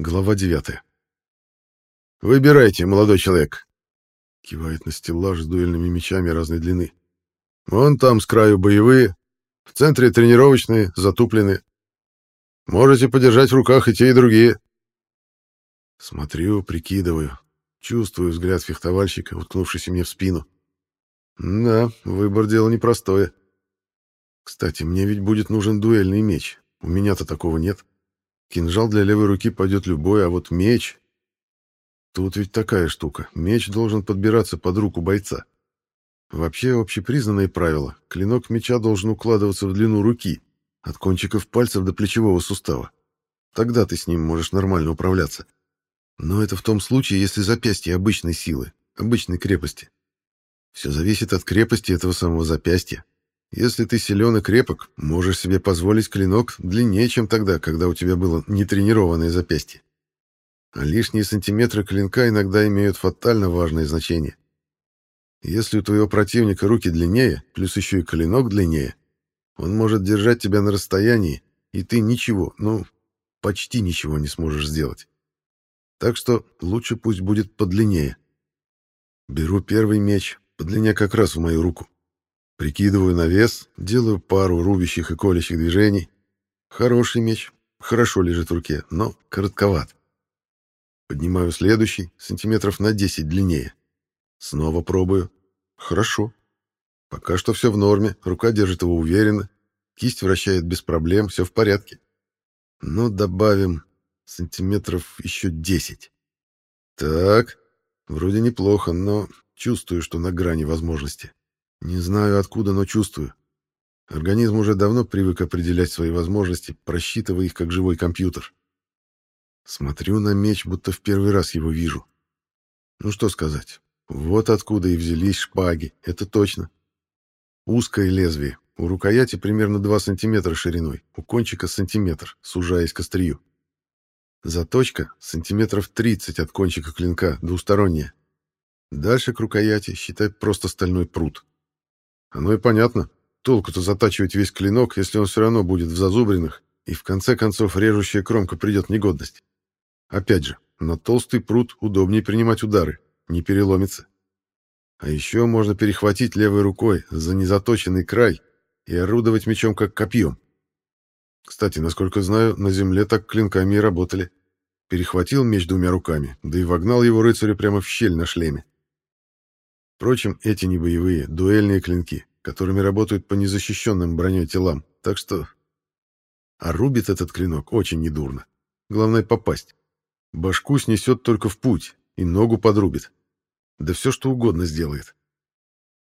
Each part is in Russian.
Глава 9. «Выбирайте, молодой человек», — кивает на стеллаж с дуэльными мечами разной длины. «Вон там с краю боевые, в центре тренировочные, затупленные. Можете подержать в руках и те, и другие». Смотрю, прикидываю, чувствую взгляд фехтовальщика, уткнувшийся мне в спину. Да, выбор дело непростое. Кстати, мне ведь будет нужен дуэльный меч. У меня-то такого нет. Кинжал для левой руки пойдет любой, а вот меч... Тут ведь такая штука. Меч должен подбираться под руку бойца. Вообще общепризнанное правило. Клинок меча должен укладываться в длину руки, от кончиков пальцев до плечевого сустава. Тогда ты с ним можешь нормально управляться. Но это в том случае, если запястье обычной силы, обычной крепости. Все зависит от крепости этого самого запястья. Если ты силен и крепок, можешь себе позволить клинок длиннее, чем тогда, когда у тебя было нетренированное запястье. А лишние сантиметры клинка иногда имеют фатально важное значение. Если у твоего противника руки длиннее, плюс еще и клинок длиннее, он может держать тебя на расстоянии, и ты ничего, ну, почти ничего не сможешь сделать. Так что лучше пусть будет подлиннее. Беру первый меч, по длине как раз в мою руку. Прикидываю на вес, делаю пару рубящих и колющих движений. Хороший меч, хорошо лежит в руке, но коротковат. Поднимаю следующий, сантиметров на 10 длиннее. Снова пробую. Хорошо. Пока что все в норме, рука держит его уверенно, кисть вращает без проблем, все в порядке. Ну, добавим сантиметров еще 10. Так, вроде неплохо, но чувствую, что на грани возможности. Не знаю откуда, но чувствую. Организм уже давно привык определять свои возможности, просчитывая их как живой компьютер. Смотрю на меч, будто в первый раз его вижу. Ну что сказать, вот откуда и взялись шпаги, это точно. Узкое лезвие, у рукояти примерно 2 сантиметра шириной, у кончика сантиметр, сужаясь к острию. Заточка сантиметров 30 от кончика клинка, двусторонняя. Дальше к рукояти, считай, просто стальной пруд. Оно и понятно. Толку-то затачивать весь клинок, если он все равно будет в зазубринах, и в конце концов режущая кромка придет в негодность. Опять же, на толстый пруд удобнее принимать удары, не переломится. А еще можно перехватить левой рукой за незаточенный край и орудовать мечом как копьем. Кстати, насколько знаю, на земле так клинками и работали. Перехватил меч двумя руками, да и вогнал его рыцарю прямо в щель на шлеме. Впрочем, эти не боевые, дуэльные клинки, которыми работают по незащищенным броней телам, так что... А рубит этот клинок очень недурно. Главное — попасть. Башку снесет только в путь, и ногу подрубит. Да все что угодно сделает.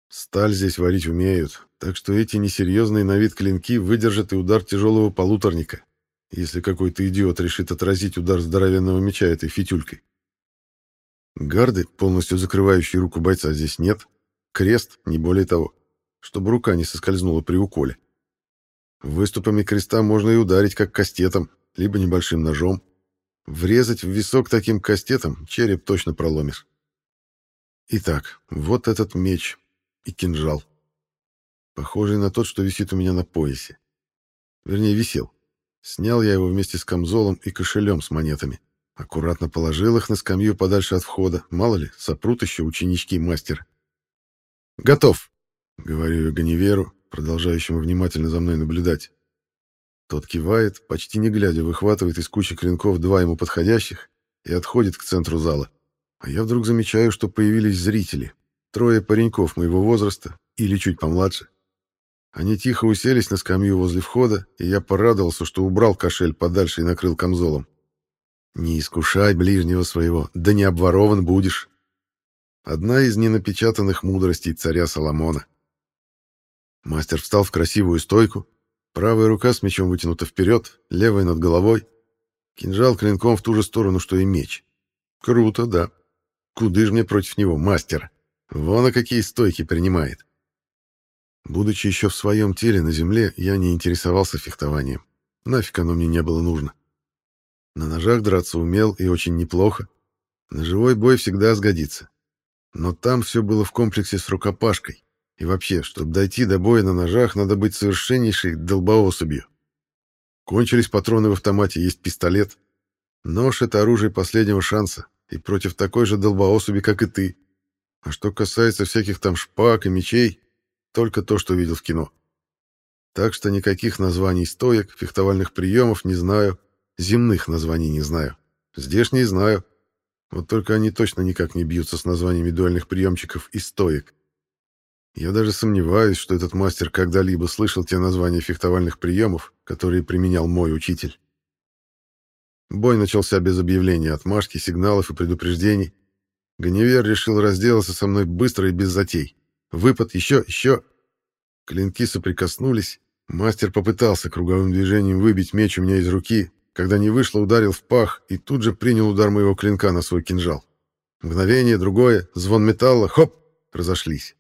Сталь здесь варить умеют, так что эти несерьезные на вид клинки выдержат и удар тяжелого полуторника, если какой-то идиот решит отразить удар здоровенного меча этой фитюлькой. Гарды, полностью закрывающей руку бойца, здесь нет. Крест, не более того, чтобы рука не соскользнула при уколе. Выступами креста можно и ударить как кастетом, либо небольшим ножом. Врезать в висок таким кастетом череп точно проломишь. Итак, вот этот меч и кинжал. Похожий на тот, что висит у меня на поясе. Вернее, висел. Снял я его вместе с камзолом и кошелем с монетами. Аккуратно положил их на скамью подальше от входа. Мало ли, сопрут еще ученички мастера. «Готов!» — говорю я Ганеверу, продолжающему внимательно за мной наблюдать. Тот кивает, почти не глядя, выхватывает из кучи клинков два ему подходящих и отходит к центру зала. А я вдруг замечаю, что появились зрители. Трое пареньков моего возраста или чуть помладше. Они тихо уселись на скамью возле входа, и я порадовался, что убрал кошель подальше и накрыл камзолом. Не искушай ближнего своего, да не обворован будешь. Одна из ненапечатанных мудростей царя Соломона. Мастер встал в красивую стойку, правая рука с мечом вытянута вперед, левая над головой, кинжал клинком в ту же сторону, что и меч. Круто, да. Куды ж мне против него, мастера? Вон а какие стойки принимает. Будучи еще в своем теле на земле, я не интересовался фехтованием. Нафиг оно мне не было нужно. На ножах драться умел и очень неплохо. На живой бой всегда сгодится. Но там все было в комплексе с рукопашкой. И вообще, чтобы дойти до боя на ножах, надо быть совершеннейшей долбоособью. Кончились патроны в автомате, есть пистолет. Нож — это оружие последнего шанса, и против такой же долбоосуби, как и ты. А что касается всяких там шпаг и мечей, только то, что видел в кино. Так что никаких названий стоек, фехтовальных приемов не знаю, земных названий не знаю. Здешние знаю. Вот только они точно никак не бьются с названиями дуэльных приемчиков и стоек. Я даже сомневаюсь, что этот мастер когда-либо слышал те названия фехтовальных приемов, которые применял мой учитель. Бой начался без объявления отмашки, сигналов и предупреждений. Ганевер решил разделаться со мной быстро и без затей. Выпад, еще, еще. Клинки соприкоснулись. Мастер попытался круговым движением выбить меч у меня из руки. Когда не вышло, ударил в пах и тут же принял удар моего клинка на свой кинжал. Мгновение, другое, звон металла, хоп, разошлись.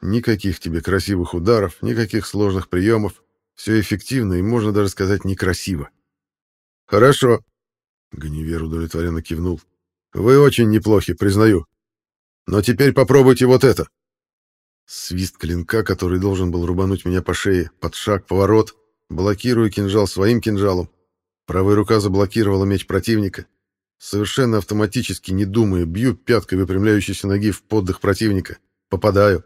Никаких тебе красивых ударов, никаких сложных приемов. Все эффективно и, можно даже сказать, некрасиво. «Хорошо», — Ганивер удовлетворенно кивнул. «Вы очень неплохи, признаю. Но теперь попробуйте вот это». Свист клинка, который должен был рубануть меня по шее, под шаг, поворот, блокирую кинжал своим кинжалом. Правая рука заблокировала меч противника. Совершенно автоматически, не думая, бью пяткой выпрямляющейся ноги в поддых противника. Попадаю.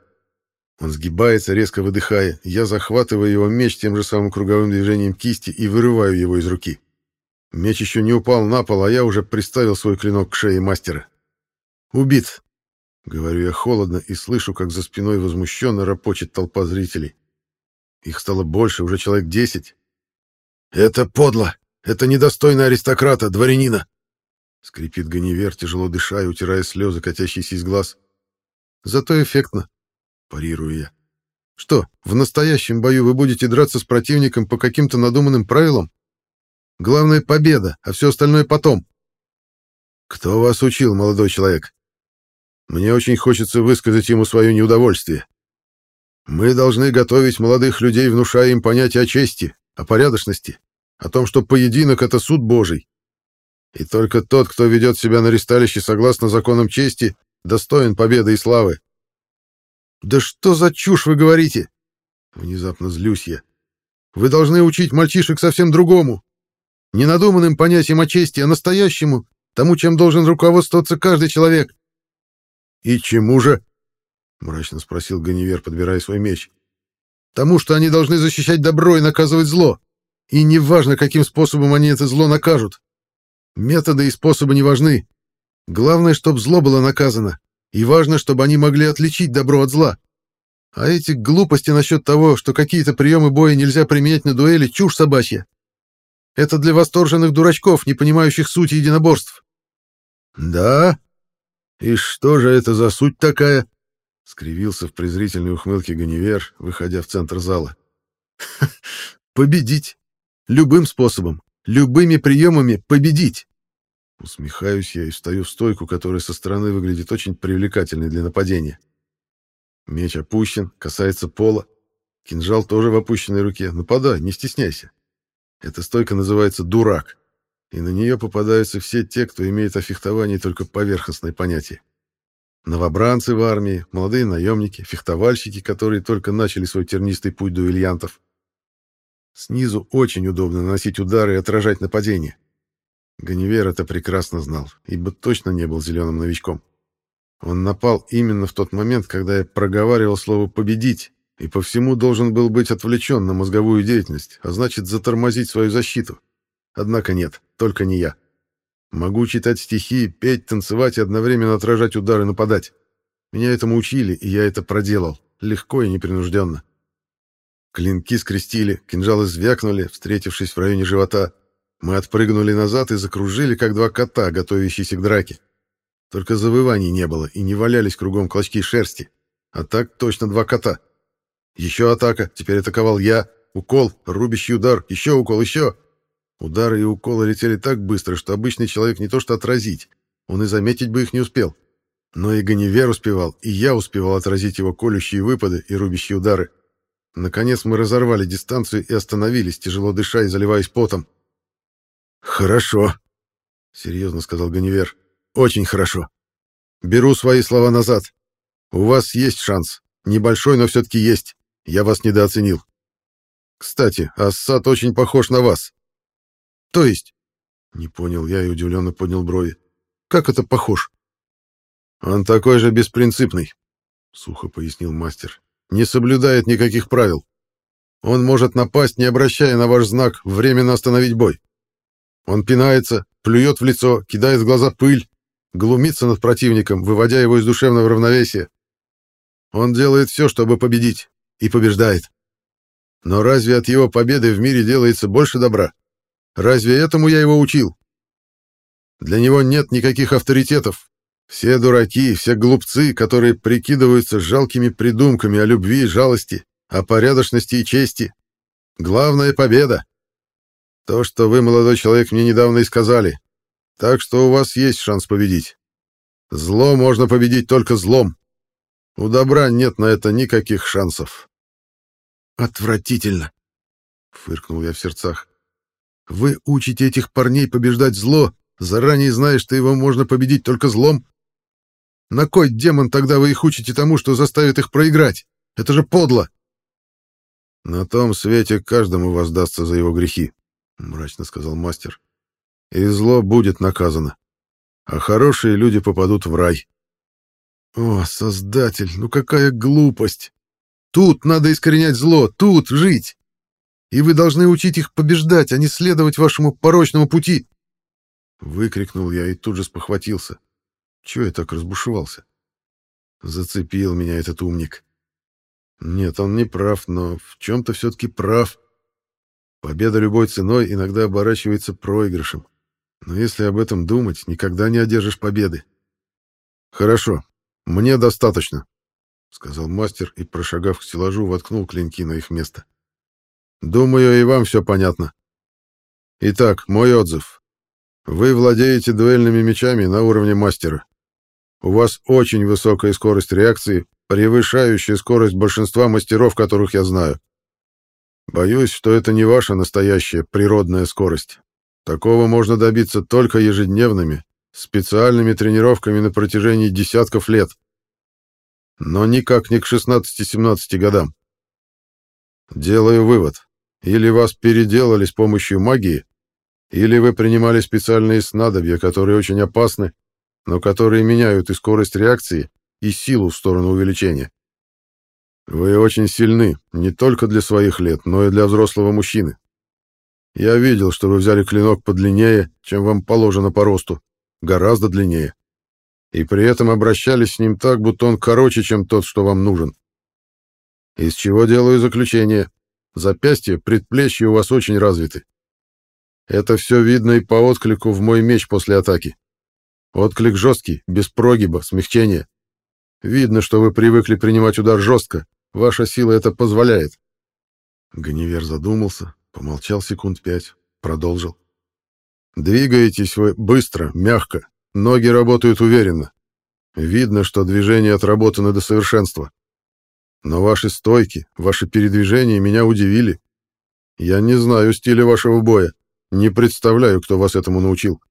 Он сгибается, резко выдыхая. Я захватываю его меч тем же самым круговым движением кисти и вырываю его из руки. Меч еще не упал на пол, а я уже приставил свой клинок к шее мастера. «Убит!» — говорю я холодно и слышу, как за спиной возмущенно ропочет толпа зрителей. Их стало больше, уже человек десять. «Это подло! Это недостойно аристократа, дворянина!» Скрипит Ганивер, тяжело дыша и утирая слезы, катящиеся из глаз. «Зато эффектно!» — парирую я. «Что, в настоящем бою вы будете драться с противником по каким-то надуманным правилам? Главное — победа, а все остальное потом. Кто вас учил, молодой человек? Мне очень хочется высказать ему свое неудовольствие. Мы должны готовить молодых людей, внушая им понятие о чести, о порядочности, о том, что поединок — это суд Божий. И только тот, кто ведет себя на ресталище согласно законам чести, достоин победы и славы. «Да что за чушь вы говорите?» Внезапно злюсь я. «Вы должны учить мальчишек совсем другому. Не надуманным понятием о чести, а настоящему, тому, чем должен руководствоваться каждый человек. «И чему же?» — мрачно спросил Ганивер, подбирая свой меч. «Тому, что они должны защищать добро и наказывать зло. И неважно, каким способом они это зло накажут. Методы и способы не важны. Главное, чтобы зло было наказано. И важно, чтобы они могли отличить добро от зла. А эти глупости насчет того, что какие-то приемы боя нельзя применять на дуэли, чушь собачья. Это для восторженных дурачков, не понимающих сути единоборств. Да? И что же это за суть такая? скривился в презрительной ухмылке Ганивер, выходя в центр зала. Победить любым способом, любыми приемами победить. Усмехаюсь я и встаю в стойку, которая со стороны выглядит очень привлекательной для нападения. Меч опущен, касается пола. Кинжал тоже в опущенной руке. Нападай, не стесняйся. Эта стойка называется «дурак», и на нее попадаются все те, кто имеет о фехтовании только поверхностное понятие. Новобранцы в армии, молодые наемники, фехтовальщики, которые только начали свой тернистый путь дуэльянтов. Снизу очень удобно наносить удары и отражать нападения. Ганивер это прекрасно знал, ибо точно не был зеленым новичком. Он напал именно в тот момент, когда я проговаривал слово «победить», и по всему должен был быть отвлечен на мозговую деятельность, а значит затормозить свою защиту. Однако нет, только не я. Могу читать стихи, петь, танцевать и одновременно отражать удары нападать. Меня этому учили, и я это проделал, легко и непринужденно. Клинки скрестили, кинжалы звякнули, встретившись в районе живота. Мы отпрыгнули назад и закружили, как два кота, готовящиеся к драке. Только завываний не было, и не валялись кругом клочки шерсти. А так точно два кота. Еще атака, теперь атаковал я. Укол, рубящий удар, еще укол, еще. Удары и уколы летели так быстро, что обычный человек не то что отразить, он и заметить бы их не успел. Но и Ганивер успевал, и я успевал отразить его колющие выпады и рубящие удары. Наконец мы разорвали дистанцию и остановились, тяжело дыша и заливаясь потом. «Хорошо», — серьезно сказал Ганивер. «Очень хорошо. Беру свои слова назад. У вас есть шанс. Небольшой, но все-таки есть. Я вас недооценил. Кстати, Ассад очень похож на вас. То есть? Не понял я и удивленно поднял брови. Как это похож? Он такой же беспринципный, сухо пояснил мастер. Не соблюдает никаких правил. Он может напасть, не обращая на ваш знак, временно остановить бой. Он пинается, плюет в лицо, кидает в глаза пыль, глумится над противником, выводя его из душевного равновесия. Он делает все, чтобы победить, и побеждает. Но разве от его победы в мире делается больше добра? Разве этому я его учил? Для него нет никаких авторитетов. Все дураки, все глупцы, которые прикидываются жалкими придумками о любви и жалости, о порядочности и чести. Главная — победа. То, что вы, молодой человек, мне недавно и сказали. Так что у вас есть шанс победить. Зло можно победить только злом. У добра нет на это никаких шансов. Отвратительно, фыркнул я в сердцах. Вы учите этих парней побеждать зло, заранее зная, что его можно победить только злом? На кой демон тогда вы их учите тому, что заставит их проиграть? Это же подло. На том свете каждому воздастся за его грехи, мрачно сказал мастер. И зло будет наказано, а хорошие люди попадут в рай. О, Создатель, ну какая глупость! Тут надо искоренять зло, тут жить. И вы должны учить их побеждать, а не следовать вашему порочному пути. Выкрикнул я и тут же спохватился. Чего я так разбушевался? Зацепил меня этот умник. Нет, он не прав, но в чем-то все-таки прав. Победа любой ценой иногда оборачивается проигрышем. Но если об этом думать, никогда не одержишь победы. Хорошо, «Мне достаточно», — сказал мастер и, прошагав к стеллажу, воткнул клинки на их место. «Думаю, и вам все понятно. Итак, мой отзыв. Вы владеете дуэльными мечами на уровне мастера. У вас очень высокая скорость реакции, превышающая скорость большинства мастеров, которых я знаю. Боюсь, что это не ваша настоящая природная скорость. Такого можно добиться только ежедневными, специальными тренировками на протяжении десятков лет. Но никак не к 16-17 годам. Делаю вывод. Или вас переделали с помощью магии, или вы принимали специальные снадобья, которые очень опасны, но которые меняют и скорость реакции, и силу в сторону увеличения. Вы очень сильны, не только для своих лет, но и для взрослого мужчины. Я видел, что вы взяли клинок подлиннее, чем вам положено по росту, гораздо длиннее. И при этом обращались с ним так, будто он короче, чем тот, что вам нужен. Из чего делаю заключение. Запястья, предплечья у вас очень развиты. Это все видно и по отклику в мой меч после атаки. Отклик жесткий, без прогиба, смягчения. Видно, что вы привыкли принимать удар жестко. Ваша сила это позволяет. Ганивер задумался, помолчал секунд пять, продолжил. Двигаетесь вы быстро, мягко, ноги работают уверенно. Видно, что движения отработаны до совершенства. Но ваши стойки, ваши передвижения меня удивили. Я не знаю стиля вашего боя, не представляю, кто вас этому научил.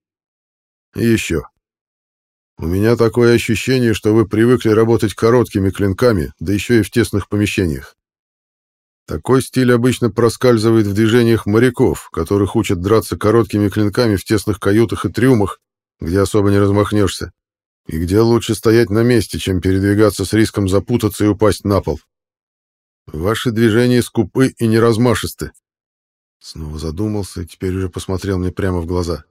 И еще. У меня такое ощущение, что вы привыкли работать короткими клинками, да еще и в тесных помещениях. Такой стиль обычно проскальзывает в движениях моряков, которых учат драться короткими клинками в тесных каютах и трюмах, где особо не размахнешься, и где лучше стоять на месте, чем передвигаться с риском запутаться и упасть на пол. Ваши движения скупы и неразмашисты. Снова задумался и теперь уже посмотрел мне прямо в глаза.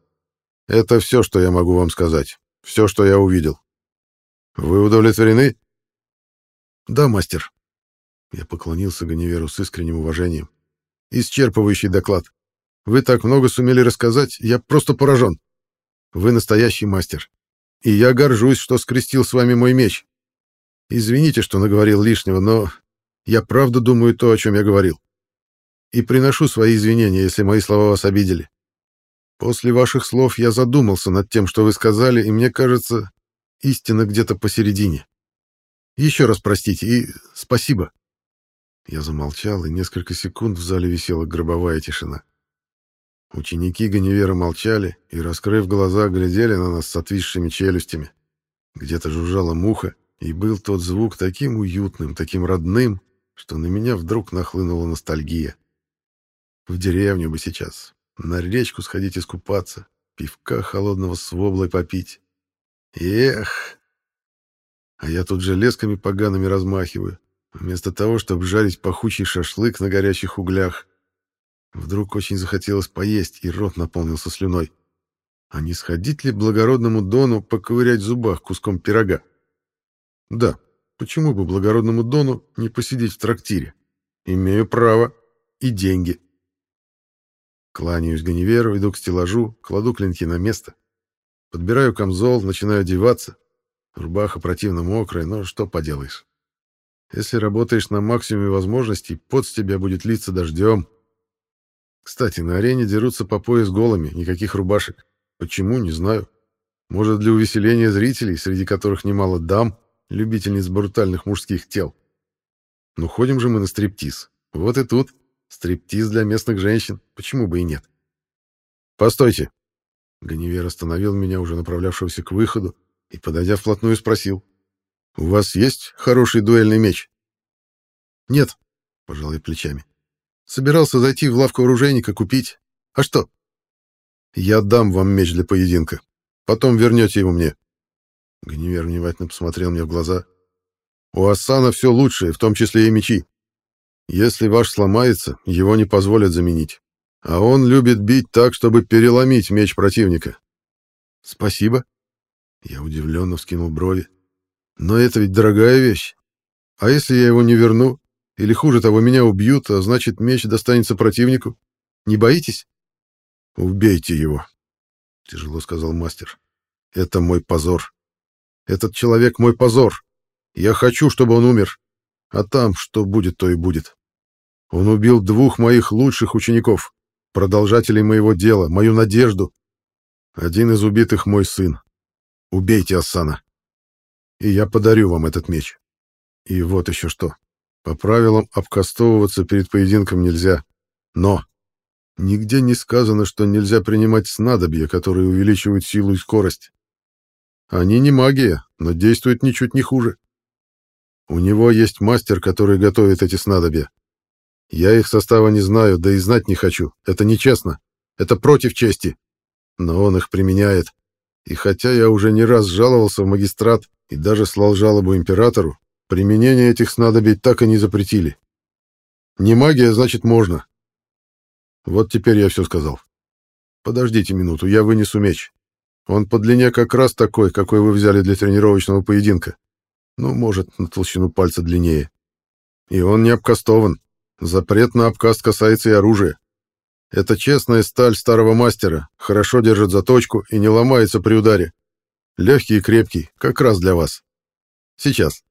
Это все, что я могу вам сказать. Все, что я увидел. Вы удовлетворены? Да, мастер. Я поклонился Ганеверу с искренним уважением. Исчерпывающий доклад. Вы так много сумели рассказать, я просто поражен. Вы настоящий мастер. И я горжусь, что скрестил с вами мой меч. Извините, что наговорил лишнего, но я правда думаю то, о чем я говорил. И приношу свои извинения, если мои слова вас обидели. После ваших слов я задумался над тем, что вы сказали, и мне кажется, истина где-то посередине. Еще раз простите и спасибо. Я замолчал, и несколько секунд в зале висела гробовая тишина. Ученики Ганевера молчали и, раскрыв глаза, глядели на нас с отвисшими челюстями. Где-то жужжала муха, и был тот звук таким уютным, таким родным, что на меня вдруг нахлынула ностальгия. В деревню бы сейчас, на речку сходить искупаться, пивка холодного с воблой попить. Эх! А я тут железками погаными размахиваю, вместо того, чтобы жарить пахучий шашлык на горячих углях. Вдруг очень захотелось поесть, и рот наполнился слюной. А не сходить ли благородному Дону поковырять в зубах куском пирога? Да, почему бы благородному Дону не посидеть в трактире? Имею право и деньги. Кланяюсь Ганниверу, иду к стеллажу, кладу клинки на место. Подбираю камзол, начинаю одеваться. Рубаха противно мокрая, но что поделаешь. Если работаешь на максимуме возможностей, пот с тебя будет литься дождем. Кстати, на арене дерутся по пояс голыми, никаких рубашек. Почему, не знаю. Может, для увеселения зрителей, среди которых немало дам, любительниц брутальных мужских тел. Ну, ходим же мы на стриптиз. Вот и тут. Стриптиз для местных женщин. Почему бы и нет? Постойте. Ганивер остановил меня, уже направлявшегося к выходу, и, подойдя вплотную, спросил. «У вас есть хороший дуэльный меч?» «Нет», — пожал я плечами. «Собирался зайти в лавку оружейника купить. А что?» Я дам вам меч для поединка. Потом вернете его мне. Ганивер внимательно посмотрел мне в глаза. У Асана все лучшее, в том числе и мечи. Если ваш сломается, его не позволят заменить. А он любит бить так, чтобы переломить меч противника. Спасибо. Я удивленно вскинул брови. Но это ведь дорогая вещь. А если я его не верну? Или хуже того, меня убьют, а значит, меч достанется противнику? Не боитесь? «Убейте его», — тяжело сказал мастер. «Это мой позор. Этот человек мой позор. Я хочу, чтобы он умер. А там, что будет, то и будет. Он убил двух моих лучших учеников, продолжателей моего дела, мою надежду. Один из убитых мой сын. Убейте Ассана. И я подарю вам этот меч. И вот еще что. По правилам обкастовываться перед поединком нельзя. Но Нигде не сказано, что нельзя принимать снадобья, которые увеличивают силу и скорость. Они не магия, но действуют ничуть не хуже. У него есть мастер, который готовит эти снадобья. Я их состава не знаю, да и знать не хочу. Это нечестно. Это против чести. Но он их применяет. И хотя я уже не раз жаловался в магистрат и даже слал жалобу императору, применение этих снадобий так и не запретили. Не магия, значит, можно. Вот теперь я все сказал. Подождите минуту, я вынесу меч. Он по длине как раз такой, какой вы взяли для тренировочного поединка. Ну, может, на толщину пальца длиннее. И он не обкастован. Запрет на обкаст касается и оружия. Это честная сталь старого мастера, хорошо держит заточку и не ломается при ударе. Легкий и крепкий, как раз для вас. Сейчас.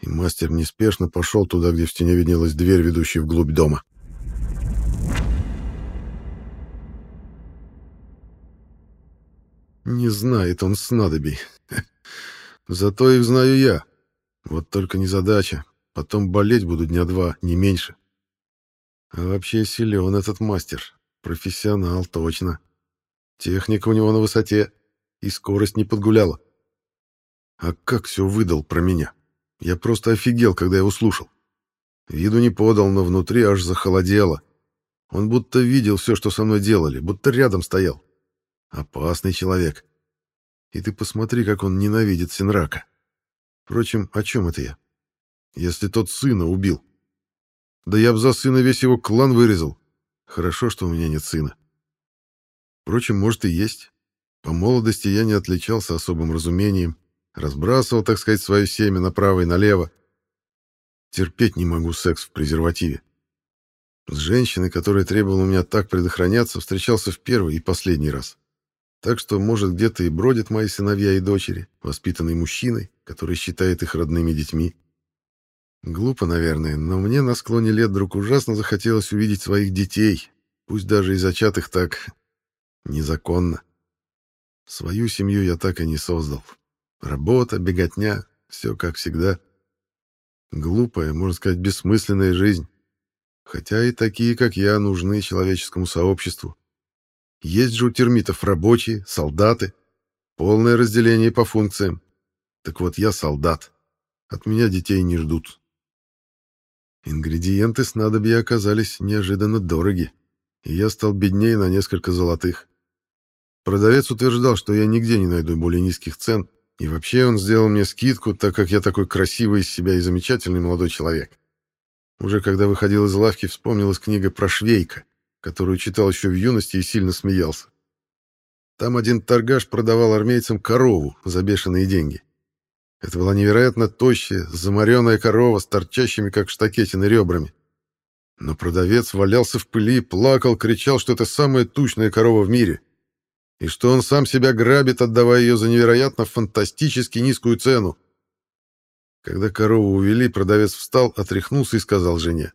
И мастер неспешно пошел туда, где в стене виднелась дверь, ведущая вглубь дома. Не знает он снадобий. Зато их знаю я. Вот только не задача. Потом болеть буду дня два, не меньше. А вообще силен этот мастер. Профессионал, точно. Техника у него на высоте. И скорость не подгуляла. А как все выдал про меня? Я просто офигел, когда его слушал. Виду не подал, но внутри аж захолодело. Он будто видел все, что со мной делали, будто рядом стоял. Опасный человек. И ты посмотри, как он ненавидит Синрака. Впрочем, о чем это я? Если тот сына убил. Да я бы за сына весь его клан вырезал. Хорошо, что у меня нет сына. Впрочем, может и есть. По молодости я не отличался особым разумением, разбрасывал, так сказать, свое семя направо и налево. Терпеть не могу секс в презервативе. С женщиной, которая требовала у меня так предохраняться, встречался в первый и последний раз. Так что, может, где-то и бродят мои сыновья и дочери, воспитанные мужчиной, который считает их родными детьми. Глупо, наверное, но мне на склоне лет вдруг ужасно захотелось увидеть своих детей, пусть даже и зачатых так незаконно. Свою семью я так и не создал. Работа, беготня, все как всегда. Глупая, можно сказать, бессмысленная жизнь. Хотя и такие, как я, нужны человеческому сообществу. Есть же у термитов рабочие, солдаты. Полное разделение по функциям. Так вот, я солдат. От меня детей не ждут. Ингредиенты снадобья оказались неожиданно дороги, и я стал беднее на несколько золотых. Продавец утверждал, что я нигде не найду более низких цен, и вообще он сделал мне скидку, так как я такой красивый из себя и замечательный молодой человек. Уже когда выходил из лавки, вспомнилась книга про Швейка, которую читал еще в юности и сильно смеялся. Там один торгаш продавал армейцам корову за бешеные деньги. Это была невероятно тощая, замаренная корова с торчащими, как штакетины, ребрами. Но продавец валялся в пыли, плакал, кричал, что это самая тучная корова в мире, и что он сам себя грабит, отдавая ее за невероятно фантастически низкую цену. Когда корову увели, продавец встал, отряхнулся и сказал жене.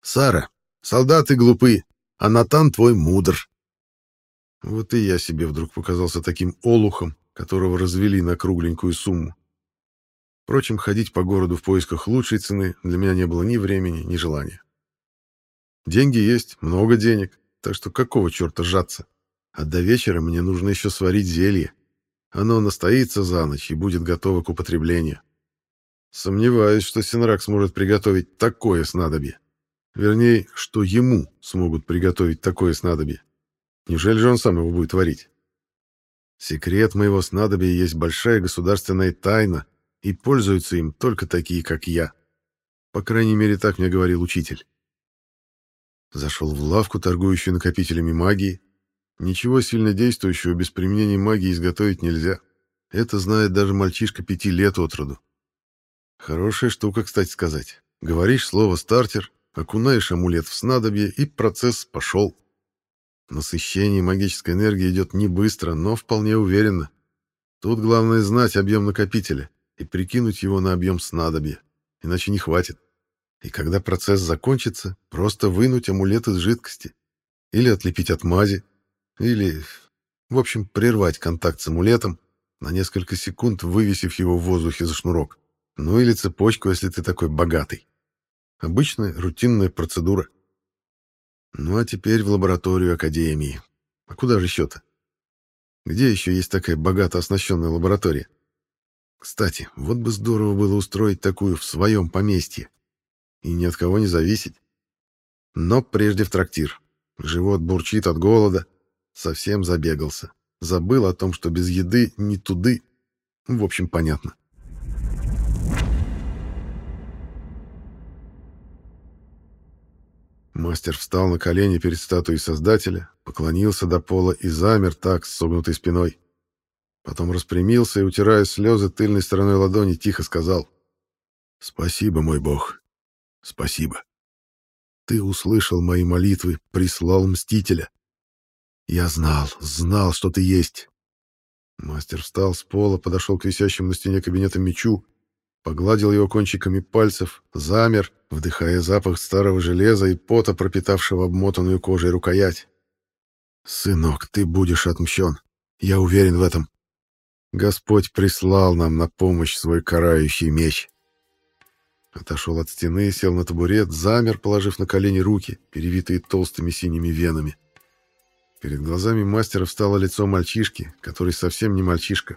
«Сара, солдаты глупы, а Натан твой мудр». Вот и я себе вдруг показался таким олухом, которого развели на кругленькую сумму. Впрочем, ходить по городу в поисках лучшей цены для меня не было ни времени, ни желания. Деньги есть, много денег, так что какого черта сжаться? А до вечера мне нужно еще сварить зелье. Оно настоится за ночь и будет готово к употреблению. Сомневаюсь, что Синрак сможет приготовить такое снадобье. Вернее, что ему смогут приготовить такое снадобье. Неужели же он сам его будет варить? Секрет моего снадобья есть большая государственная тайна, и пользуются им только такие, как я. По крайней мере, так мне говорил учитель. Зашел в лавку, торгующую накопителями магии. Ничего сильно действующего без применения магии изготовить нельзя. Это знает даже мальчишка пяти лет от роду. Хорошая штука, кстати сказать. Говоришь слово «стартер», окунаешь амулет в снадобье, и процесс пошел. Насыщение магической энергии идет не быстро, но вполне уверенно. Тут главное знать объем накопителя и прикинуть его на объем снадобья, иначе не хватит. И когда процесс закончится, просто вынуть амулет из жидкости. Или отлепить от мази. Или, в общем, прервать контакт с амулетом, на несколько секунд вывесив его в воздухе за шнурок. Ну или цепочку, если ты такой богатый. Обычная рутинная процедура. Ну а теперь в лабораторию Академии. А куда же еще-то? Где еще есть такая богато оснащенная лаборатория? Кстати, вот бы здорово было устроить такую в своем поместье и ни от кого не зависеть. Но прежде в трактир. Живот бурчит от голода. Совсем забегался. Забыл о том, что без еды не туды. В общем, понятно. Мастер встал на колени перед статуей Создателя, поклонился до пола и замер так, с согнутой спиной. Потом распрямился и, утирая слезы тыльной стороной ладони, тихо сказал «Спасибо, мой бог, Спасибо. Ты услышал мои молитвы, прислал Мстителя. Я знал, знал, что ты есть. Мастер встал с пола, подошел к висящему на стене кабинета мечу, погладил его кончиками пальцев, замер, вдыхая запах старого железа и пота, пропитавшего обмотанную кожей рукоять. «Сынок, ты будешь отмщен. Я уверен в этом. Господь прислал нам на помощь свой карающий меч». Отошел от стены, сел на табурет, замер, положив на колени руки, перевитые толстыми синими венами. Перед глазами мастера встало лицо мальчишки, который совсем не мальчишка.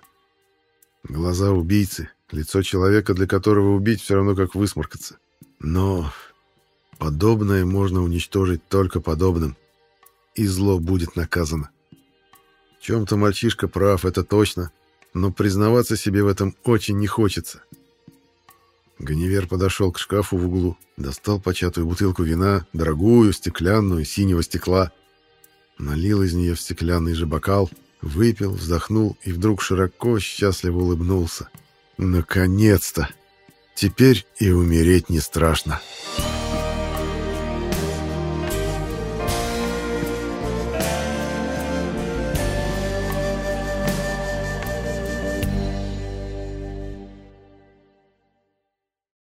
Глаза убийцы, лицо человека, для которого убить все равно как высморкаться. Но подобное можно уничтожить только подобным, и зло будет наказано. В чем-то мальчишка прав, это точно, но признаваться себе в этом очень не хочется. — Ганивер подошел к шкафу в углу, достал початую бутылку вина, дорогую, стеклянную, синего стекла. Налил из нее в стеклянный же бокал, выпил, вздохнул и вдруг широко, счастливо улыбнулся. Наконец-то! Теперь и умереть не страшно.